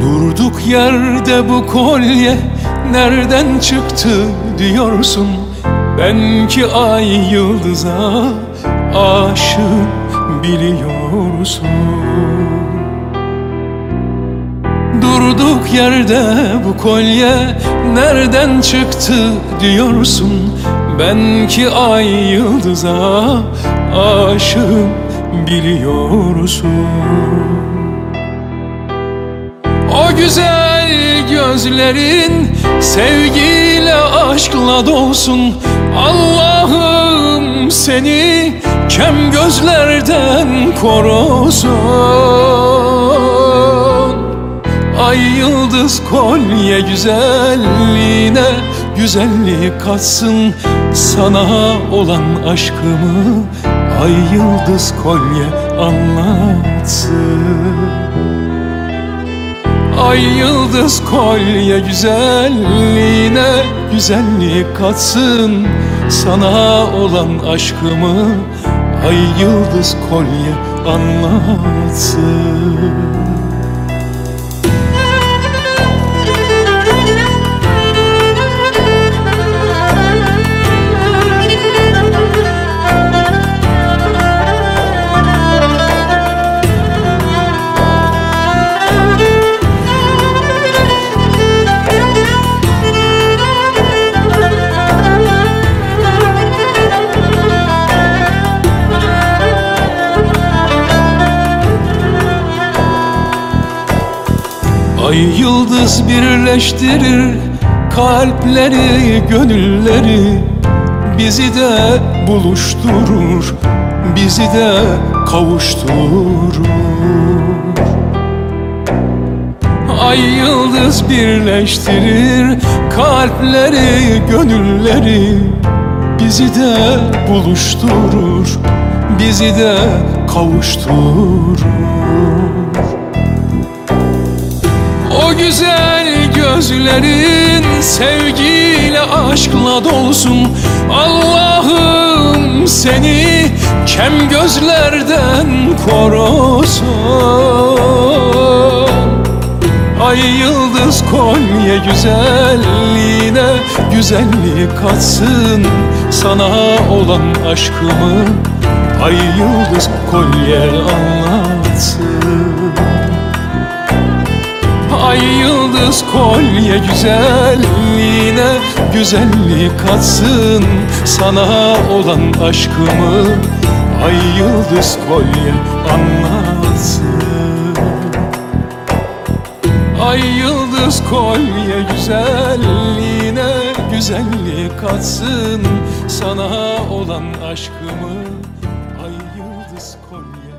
Durduk yerde bu kolye nereden çıktı diyorsun? Ben ki ay yıldıza aşık biliyorsun. Durduk yerde bu kolye. Nereden çıktı diyorsun? Ben ki ay yıldıza aşığım biliyorsun. O güzel gözlerin sevgiyle aşkla dolsun. Allah'ım seni kem gözlerden korusun Ay yıldız kolye güzelliğine güzellik katsın Sana olan aşkımı. Ay yıldız kolye anlatsın. Ay yıldız kolye güzelliğine güzellik katsın Sana olan aşkımı. Ay yıldız kolye anlatsın Ay yıldız birleştirir kalpleri, gönülleri. Bizi de buluşturur, bizi de kavuşturur. Ay yıldız birleştirir kalpleri, gönülleri. Bizi de buluşturur, bizi de kavuşturur Güzel gözlerin sevgiyle aşkla dolsun. Allah'ım seni kem gözlerden korusun. Ay yıldız kolye güzelliğine güzellik katsın. Sana olan aşkımı ay yıldız kolye anlatsın yıldız kolye güzelliğine güzellik katsın. Sana olan aşkımı ay yıldız kolye anlatsın. Ay yıldız kolye güzelliğine güzellik katsın. Sana olan aşkımı ay yıldız kolye